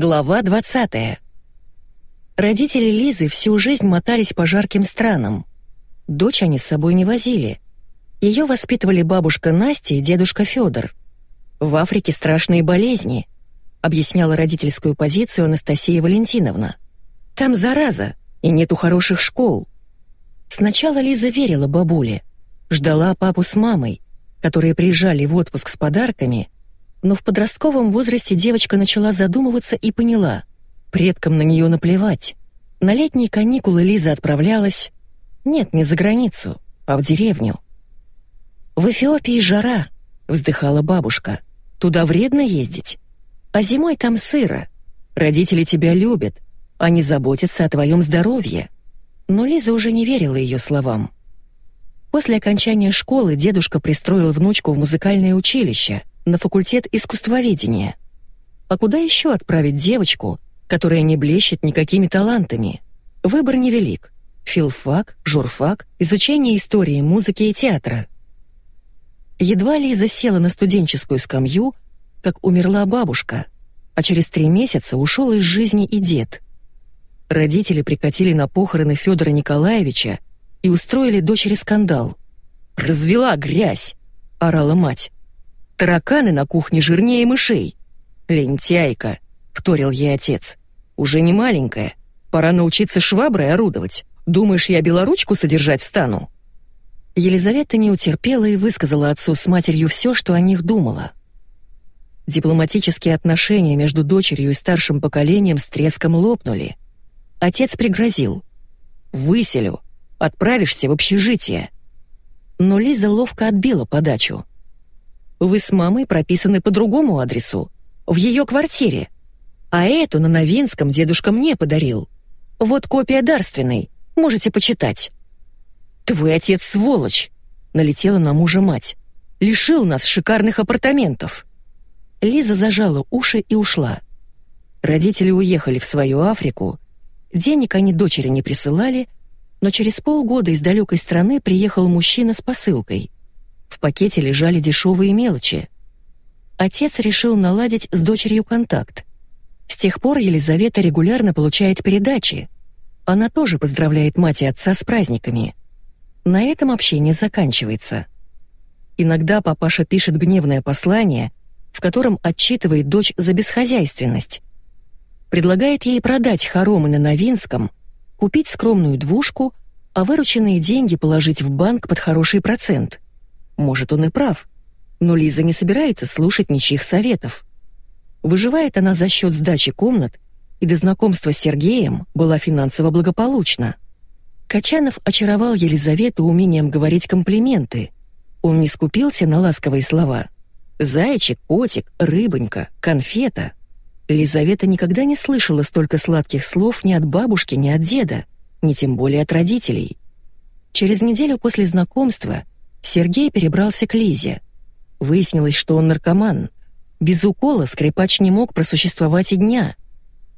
Глава 20. Родители Лизы всю жизнь мотались по жарким странам. Дочь они с собой не возили. Ее воспитывали бабушка Настя и дедушка Федор. В Африке страшные болезни, объясняла родительскую позицию Анастасия Валентиновна. Там зараза, и нету хороших школ. Сначала Лиза верила бабуле, ждала папу с мамой, которые приезжали в отпуск с подарками, но в подростковом возрасте девочка начала задумываться и поняла, предкам на нее наплевать. На летние каникулы Лиза отправлялась, нет, не за границу, а в деревню. «В Эфиопии жара», — вздыхала бабушка, — «туда вредно ездить, а зимой там сыро, родители тебя любят, они заботятся о твоем здоровье». Но Лиза уже не верила ее словам. После окончания школы дедушка пристроил внучку в музыкальное училище, на факультет искусствоведения. А куда еще отправить девочку, которая не блещет никакими талантами? Выбор невелик. Филфак, журфак, изучение истории музыки и театра. Едва Лиза села на студенческую скамью, как умерла бабушка, а через три месяца ушел из жизни и дед. Родители прикатили на похороны Федора Николаевича и устроили дочери скандал. «Развела грязь!» — орала мать. «Тараканы на кухне жирнее мышей!» «Лентяйка!» — вторил ей отец. «Уже не маленькая. Пора научиться шваброй орудовать. Думаешь, я белоручку содержать стану?» Елизавета не утерпела и высказала отцу с матерью все, что о них думала. Дипломатические отношения между дочерью и старшим поколением с треском лопнули. Отец пригрозил. «Выселю, Отправишься в общежитие». Но Лиза ловко отбила подачу. «Вы с мамой прописаны по другому адресу, в ее квартире. А эту на Новинском дедушка мне подарил. Вот копия дарственной, можете почитать». «Твой отец сволочь!» — налетела на мужа мать. «Лишил нас шикарных апартаментов». Лиза зажала уши и ушла. Родители уехали в свою Африку. Денег они дочери не присылали, но через полгода из далекой страны приехал мужчина с посылкой. В пакете лежали дешевые мелочи. Отец решил наладить с дочерью контакт. С тех пор Елизавета регулярно получает передачи. Она тоже поздравляет мать и отца с праздниками. На этом общение заканчивается. Иногда папаша пишет гневное послание, в котором отчитывает дочь за бесхозяйственность. Предлагает ей продать хоромы на Новинском купить скромную двушку, а вырученные деньги положить в банк под хороший процент. Может, он и прав, но Лиза не собирается слушать ничьих советов. Выживает она за счет сдачи комнат, и до знакомства с Сергеем была финансово благополучна. Качанов очаровал Елизавету умением говорить комплименты. Он не скупился на ласковые слова. «Зайчик, котик, рыбонька, конфета». Лизавета никогда не слышала столько сладких слов ни от бабушки, ни от деда, ни тем более от родителей. Через неделю после знакомства Сергей перебрался к Лизе. Выяснилось, что он наркоман. Без укола скрипач не мог просуществовать и дня.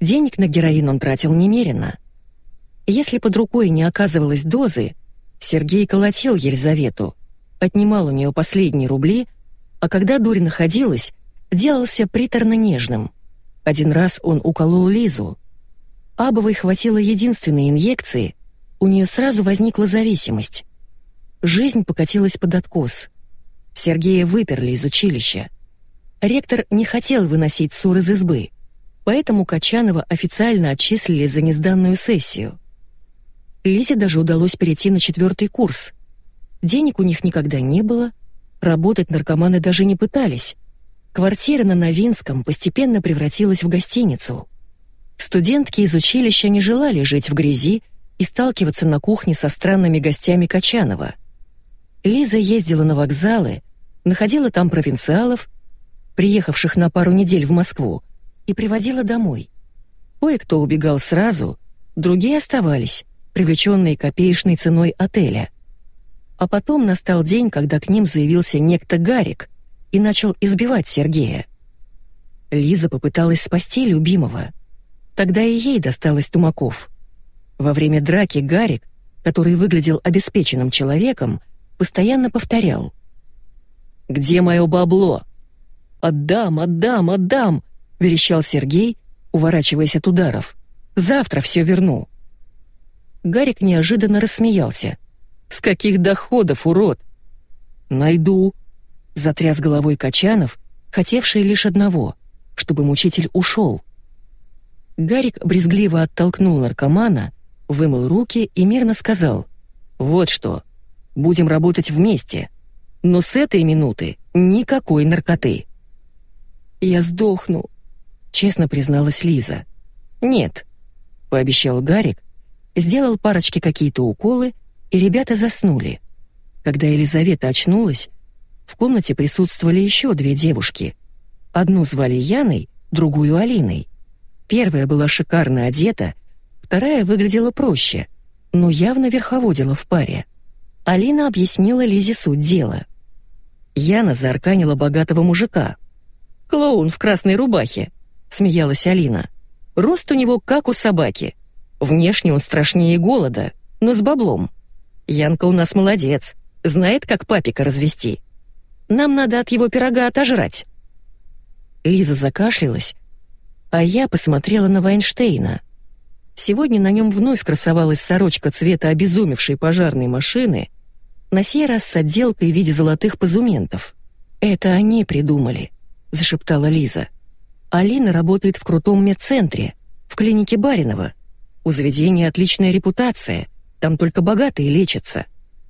Денег на героин он тратил немерено. Если под рукой не оказывалось дозы, Сергей колотил Елизавету, отнимал у нее последние рубли, а когда дурь находилась, делался приторно нежным — один раз он уколол Лизу. Абовой хватило единственной инъекции, у нее сразу возникла зависимость. Жизнь покатилась под откос. Сергея выперли из училища. Ректор не хотел выносить ссор из избы, поэтому Качанова официально отчислили за несданную сессию. Лизе даже удалось перейти на четвертый курс. Денег у них никогда не было, работать наркоманы даже не пытались, Квартира на Новинском постепенно превратилась в гостиницу. Студентки из училища не желали жить в грязи и сталкиваться на кухне со странными гостями Качанова. Лиза ездила на вокзалы, находила там провинциалов, приехавших на пару недель в Москву, и приводила домой. Кое-кто убегал сразу, другие оставались, привлеченные копеечной ценой отеля. А потом настал день, когда к ним заявился некто Гарик, и начал избивать Сергея. Лиза попыталась спасти любимого. Тогда и ей досталось Тумаков. Во время драки Гарик, который выглядел обеспеченным человеком, постоянно повторял. «Где мое бабло?» «Отдам, отдам, отдам!» — верещал Сергей уворачиваясь от ударов. «Завтра все верну». Гарик неожиданно рассмеялся. «С каких доходов, урод?» «Найду», — затряс головой Качанов, хотевший лишь одного, чтобы мучитель ушел. Гарик брезгливо оттолкнул наркомана, вымыл руки и мирно сказал «Вот что, будем работать вместе, но с этой минуты никакой наркоты». «Я сдохну», — честно призналась Лиза. «Нет», — пообещал Гарик, сделал парочке какие-то уколы, и ребята заснули. Когда Елизавета очнулась, в комнате присутствовали еще две девушки. Одну звали Яной, другую Алиной. Первая была шикарно одета, вторая выглядела проще, но явно верховодила в паре. Алина объяснила Лизе суть дела. Яна заарканила богатого мужика — «Клоун в красной рубахе», — смеялась Алина. «Рост у него как у собаки. Внешне он страшнее голода, но с баблом. Янка у нас молодец, знает, как папика развести. Нам надо от его пирога отожрать». Лиза закашлялась, а я посмотрела на Вайнштейна. Сегодня на нем вновь красовалась сорочка цвета обезумевшей пожарной машины, на сей раз с отделкой в виде золотых позументов. Это они придумали. — зашептала Лиза. «Алина работает в крутом медцентре, в клинике Баринова. У заведения отличная репутация, там только богатые лечатся.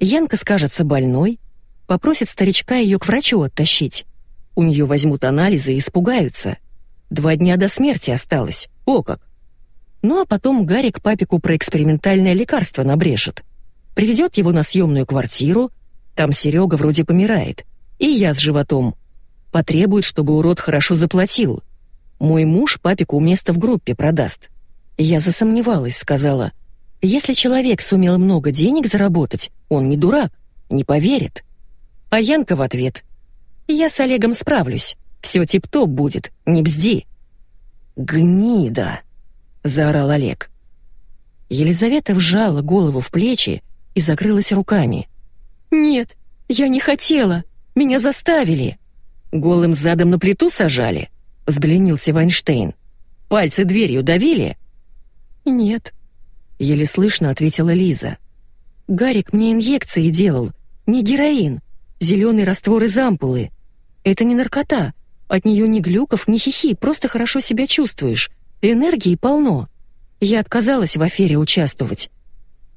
Янка скажется больной, попросит старичка ее к врачу оттащить. У нее возьмут анализы и испугаются. Два дня до смерти осталось, о как. Ну а потом Гарик папику про экспериментальное лекарство набрешет. Приведет его на съемную квартиру, там Серега вроде помирает, и я с животом. Потребует, чтобы урод хорошо заплатил. Мой муж папику место в группе продаст. Я засомневалась, сказала. Если человек сумел много денег заработать, он не дурак, не поверит. А Янка в ответ. Я с Олегом справлюсь. Все тип-топ будет, не бзди. «Гнида!» — заорал Олег. Елизавета вжала голову в плечи и закрылась руками. «Нет, я не хотела. Меня заставили!» «Голым задом на плиту сажали?» — взбеленился Вайнштейн. «Пальцы дверью давили?» «Нет», — еле слышно ответила Лиза. «Гарик мне инъекции делал, не героин, зеленый раствор из ампулы. Это не наркота, от нее ни глюков, ни хихи, просто хорошо себя чувствуешь, энергии полно. Я отказалась в афере участвовать.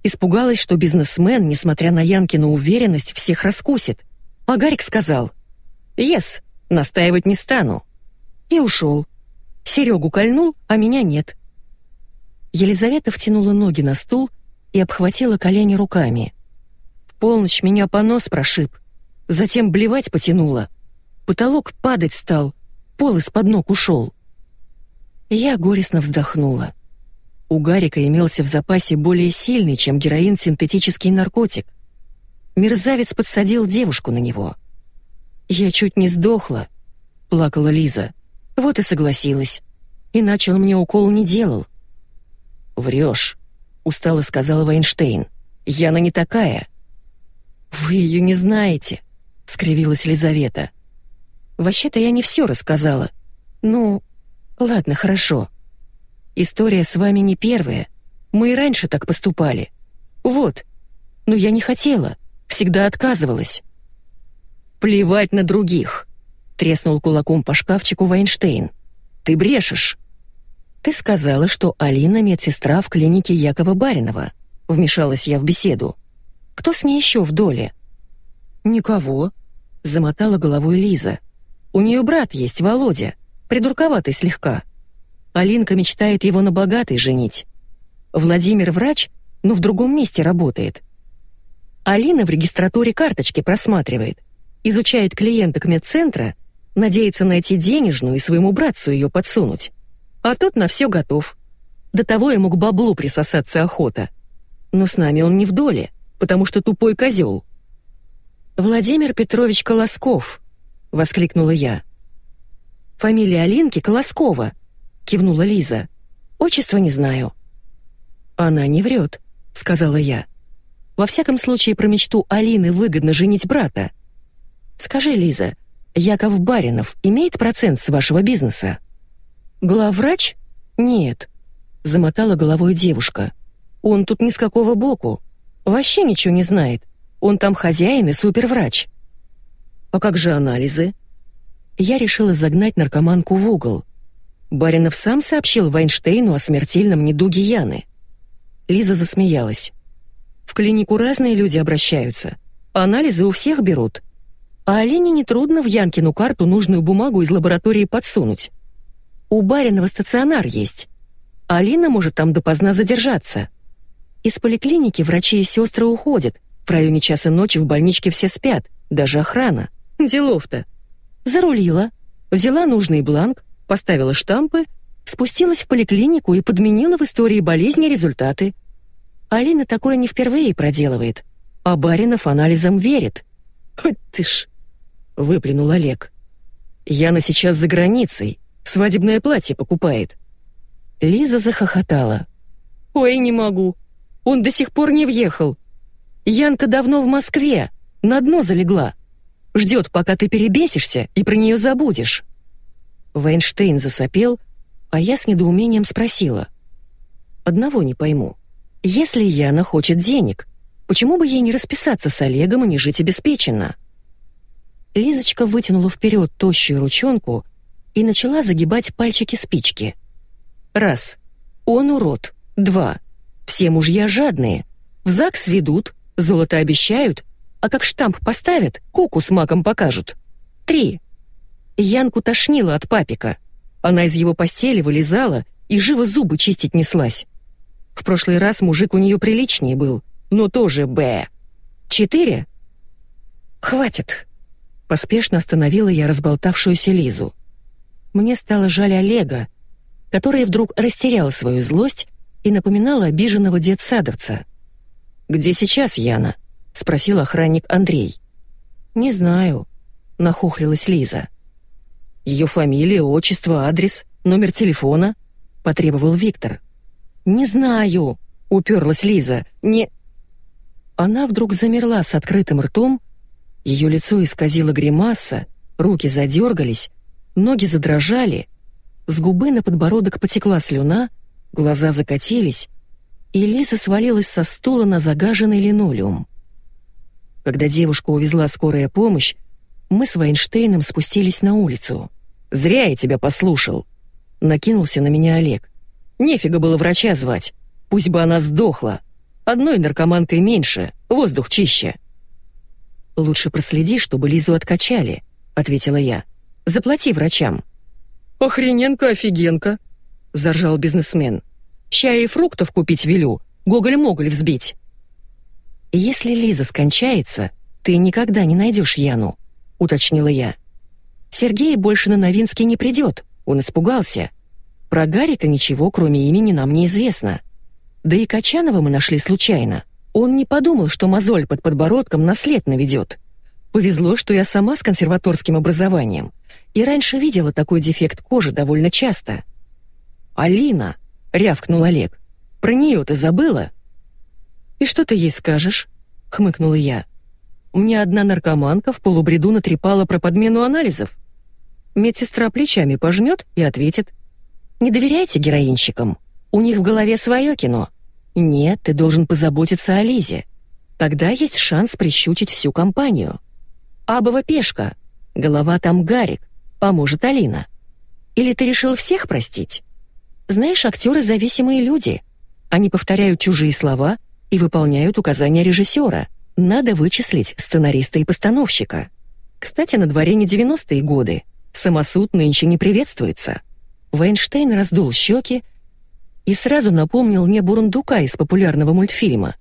Испугалась, что бизнесмен, несмотря на Янкину уверенность, всех раскусит. А Гарик сказал, «Ес, Настаивать не стану. И ушел. Серегу кольнул, а меня нет. Елизавета втянула ноги на стул и обхватила колени руками. В полночь меня по нос прошиб. Затем блевать потянула. Потолок падать стал. Пол из-под ног ушел. Я горестно вздохнула. У Гарика имелся в запасе более сильный, чем героин, синтетический наркотик. Мерзавец подсадил девушку на него — «Я чуть не сдохла», — плакала Лиза. «Вот и согласилась. Иначе он мне укол не делал». «Врешь», — устало сказала Вайнштейн. «Яна не такая». «Вы ее не знаете», — скривилась Лизавета. «Вообще-то я не все рассказала. Ну, ладно, хорошо. История с вами не первая. Мы и раньше так поступали. Вот. Но я не хотела, всегда отказывалась. «Плевать на других!» — треснул кулаком по шкафчику Вайнштейн. «Ты брешешь!» «Ты сказала, что Алина — медсестра в клинике Якова Баринова», — вмешалась я в беседу. «Кто с ней еще в доле?» «Никого», — замотала головой Лиза. «У нее брат есть, Володя, придурковатый слегка. Алинка мечтает его на богатой женить. Владимир врач, но в другом месте работает. Алина в регистратуре карточки просматривает изучает клиенток медцентра, надеется найти денежную и своему братцу ее подсунуть. А тот на все готов. До того ему к баблу присосаться охота. Но с нами он не в доле, потому что тупой козел. «Владимир Петрович Колосков», — воскликнула я. «Фамилия Алинки Колоскова», — кивнула Лиза. «Отчество не знаю». «Она не врет», — сказала я. «Во всяком случае, про мечту Алины выгодно женить брата. Скажи, Лиза, Яков Баринов имеет процент с вашего бизнеса? Главврач? «Нет», — замотала головой девушка. «Он тут ни с какого боку. Вообще ничего не знает. Он там хозяин и суперврач». «А как же анализы?» Я решила загнать наркоманку в угол. Баринов сам сообщил Вайнштейну о смертельном недуге Яны. Лиза засмеялась. «В клинику разные люди обращаются. Анализы у всех берут. А Алине нетрудно в Янкину карту нужную бумагу из лаборатории подсунуть. У Баринова стационар есть. Алина может там допоздна задержаться. Из поликлиники врачи и сестры уходят. В районе часа ночи в больничке все спят, даже охрана. Делов-то. Зарулила, взяла нужный бланк, поставила штампы, спустилась в поликлинику и подменила в истории болезни результаты. Алина такое не впервые проделывает, а Баринов анализам верит. «Хоть ты ж!» — выплюнул Олег. «Яна сейчас за границей, свадебное платье покупает». Лиза захохотала. «Ой, не могу. Он до сих пор не въехал. Янка давно в Москве, на дно залегла. Ждет, пока ты перебесишься и про нее забудешь». Вайнштейн засопел, а я с недоумением спросила. «Одного не пойму. Если Яна хочет денег, почему бы ей не расписаться с Олегом и не жить обеспеченно?» Лизочка вытянула вперед тощую ручонку и начала загибать пальчики спички. «Раз. Он урод. Два. Все мужья жадные. В ЗАГС ведут, золото обещают, а как штамп поставят, куку с маком покажут. Три. Янку тошнило от папика. Она из его постели вылезала и живо зубы чистить неслась. В прошлый раз мужик у нее приличнее был, но тоже Б. Четыре? Хватит. Поспешно остановила я разболтавшуюся Лизу. Мне стало жаль Олега, который вдруг растерял свою злость и напоминал обиженного детсадовца. «Где сейчас Яна?» — спросил охранник Андрей. «Не знаю», — нахухлилась Лиза. Ее фамилия, отчество, адрес, номер телефона?» — потребовал Виктор. «Не знаю», — уперлась Лиза. «Не...» Она вдруг замерла с открытым ртом, ее лицо исказило гримаса, руки задергались, ноги задрожали, с губы на подбородок потекла слюна, глаза закатились, и Лиза свалилась со стула на загаженный линолеум. Когда девушку увезла скорая помощь, мы с Вайнштейном спустились на улицу. Зря я тебя послушал. Накинулся на меня Олег. Нефига было врача звать. Пусть бы она сдохла. Одной наркоманкой меньше, воздух чище. Лучше проследи, чтобы Лизу откачали, ответила я. Заплати врачам. Охрененка-офигенка, заржал бизнесмен. Чая и фруктов купить велю, гоголь-моголь взбить. Если Лиза скончается, ты никогда не найдешь Яну, уточнила я. Сергей больше на Новинский не придет, он испугался. Про Гарика ничего, кроме имени, нам не известно. Да и Качанова мы нашли случайно. Он не подумал, что мозоль под подбородком наслед наведет. Повезло, что я сама с консерваторским образованием. И раньше видела такой дефект кожи довольно часто. «Алина!» — рявкнул Олег. «Про нее ты забыла?» «И что ты ей скажешь?» — хмыкнула я. «Мне одна наркоманка в полубреду натрепала про подмену анализов. Медсестра плечами пожмет и ответит. «Не доверяйте героинщикам. У них в голове свое кино. Нет, ты должен позаботиться о Лизе. Тогда есть шанс прищучить всю компанию. Абова пешка. Голова там Гарик. Поможет Алина. Или ты решил всех простить? Знаешь, актеры зависимые люди. Они повторяют чужие слова и выполняют указания режиссера. Надо вычислить сценариста и постановщика. Кстати, на дворе не 90-е годы. Самосуд нынче не приветствуется. Вайнштейн раздул щеки и сразу напомнил мне Бурундука из популярного мультфильма.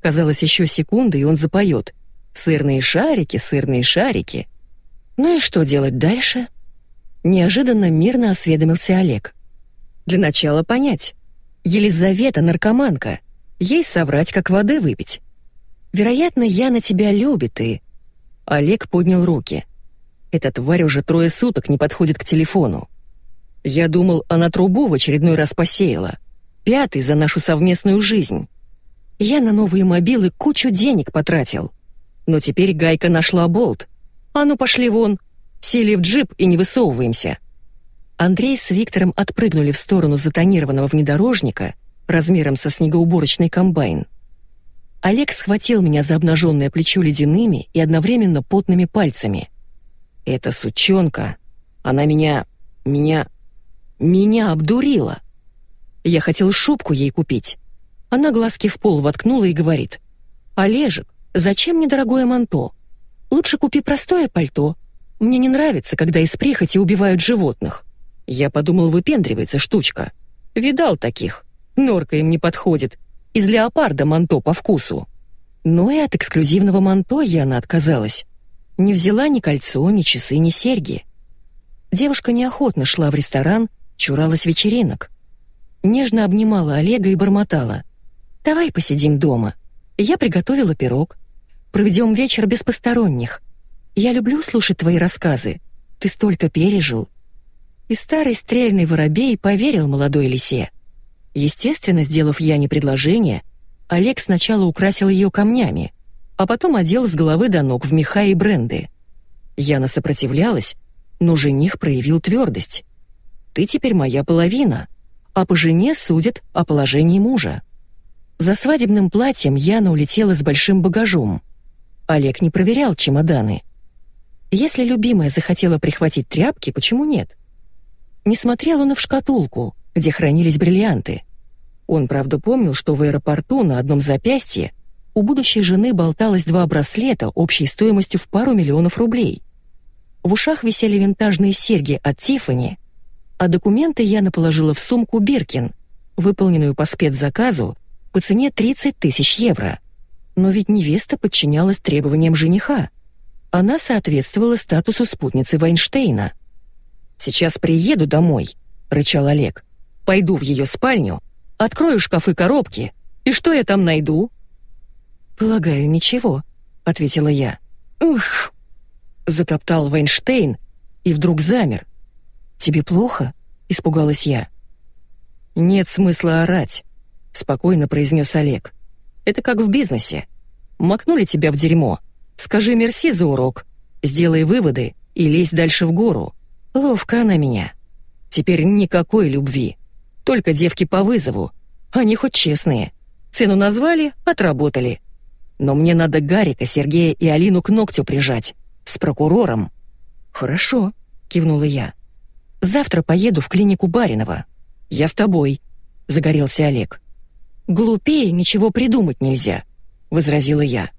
Казалось, еще секунды, и он запоет. «Сырные шарики, сырные шарики». Ну и что делать дальше? Неожиданно мирно осведомился Олег. Для начала понять. Елизавета наркоманка. Ей соврать, как воды выпить. Вероятно, я на тебя любит и... Олег поднял руки. Эта тварь уже трое суток не подходит к телефону. Я думал, она трубу в очередной раз посеяла. Пятый за нашу совместную жизнь. Я на новые мобилы кучу денег потратил. Но теперь Гайка нашла болт. А ну пошли вон. Сели в джип и не высовываемся. Андрей с Виктором отпрыгнули в сторону затонированного внедорожника размером со снегоуборочный комбайн. Олег схватил меня за обнаженное плечо ледяными и одновременно потными пальцами. «Эта сучонка, она меня... меня... меня обдурила!» Я хотел шубку ей купить. Она глазки в пол воткнула и говорит. «Олежек, зачем мне дорогое манто? Лучше купи простое пальто. Мне не нравится, когда из прихоти убивают животных». Я подумал, выпендривается штучка. Видал таких. Норка им не подходит, из леопарда манто по вкусу. Но и от эксклюзивного манто Яна отказалась. Не взяла ни кольцо, ни часы, ни серьги. Девушка неохотно шла в ресторан, чуралась вечеринок. Нежно обнимала Олега и бормотала. «Давай посидим дома. Я приготовила пирог. Проведем вечер без посторонних. Я люблю слушать твои рассказы. Ты столько пережил». И старый стрельный воробей поверил молодой лисе. Естественно, сделав Яне предложение, Олег сначала украсил ее камнями, а потом одел с головы до ног в меха и бренды. Яна сопротивлялась, но жених проявил твердость. «Ты теперь моя половина, а по жене судят о положении мужа». За свадебным платьем Яна улетела с большим багажом. Олег не проверял чемоданы. Если любимая захотела прихватить тряпки, почему нет? Не смотрел он и в шкатулку, где хранились бриллианты. Он, правда, помнил, что в аэропорту на одном запястье у будущей жены болталось два браслета общей стоимостью в пару миллионов рублей. В ушах висели винтажные серьги от Тиффани, а документы Яна положила в сумку Биркин, выполненную по спецзаказу по цене 30 тысяч евро. Но ведь невеста подчинялась требованиям жениха. Она соответствовала статусу спутницы Вайнштейна. «Сейчас приеду домой», — рычал Олег. «Пойду в ее спальню, Открою шкафы коробки, и что я там найду?» «Полагаю, ничего», — ответила я. «Ух!» — затоптал Вайнштейн и вдруг замер. «Тебе плохо?» — испугалась я. «Нет смысла орать», — спокойно произнес Олег. «Это как в бизнесе. Макнули тебя в дерьмо. Скажи мерси за урок, сделай выводы и лезь дальше в гору. Ловко она меня. Теперь никакой любви. Только девки по вызову. Они хоть честные. Цену назвали, отработали. Но мне надо Гарика, Сергея и Алину к ногтю прижать. С прокурором. «Хорошо», — кивнула я. «Завтра поеду в клинику Баринова. Я с тобой», — загорелся Олег. «Глупее ничего придумать нельзя», — возразила я.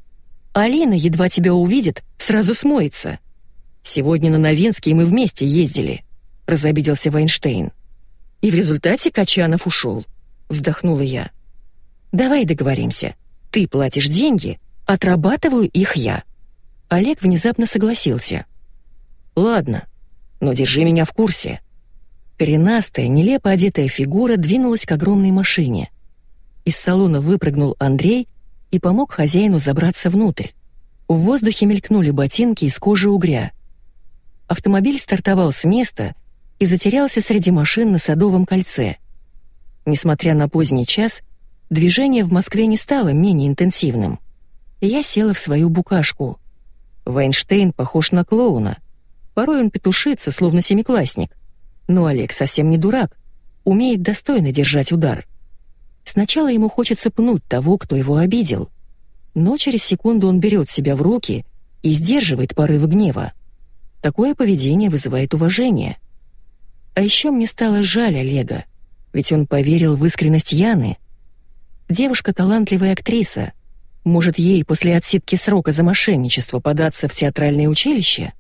«Алина едва тебя увидит, сразу смоется». «Сегодня на Новинский мы вместе ездили», — разобиделся Вайнштейн. И в результате Качанов ушел. Вздохнула я. «Давай договоримся. Ты платишь деньги, отрабатываю их я». Олег внезапно согласился. «Ладно, но держи меня в курсе». Коренастая, нелепо одетая фигура двинулась к огромной машине. Из салона выпрыгнул Андрей и помог хозяину забраться внутрь. В воздухе мелькнули ботинки из кожи угря. Автомобиль стартовал с места — и затерялся среди машин на Садовом кольце. Несмотря на поздний час, движение в Москве не стало менее интенсивным. Я села в свою букашку. Вайнштейн похож на клоуна. Порой он петушится, словно семиклассник. Но Олег совсем не дурак, умеет достойно держать удар. Сначала ему хочется пнуть того, кто его обидел. Но через секунду он берет себя в руки и сдерживает порывы гнева. Такое поведение вызывает уважение — а еще мне стало жаль Олега, ведь он поверил в искренность Яны. Девушка талантливая актриса. Может, ей после отсидки срока за мошенничество податься в театральное училище?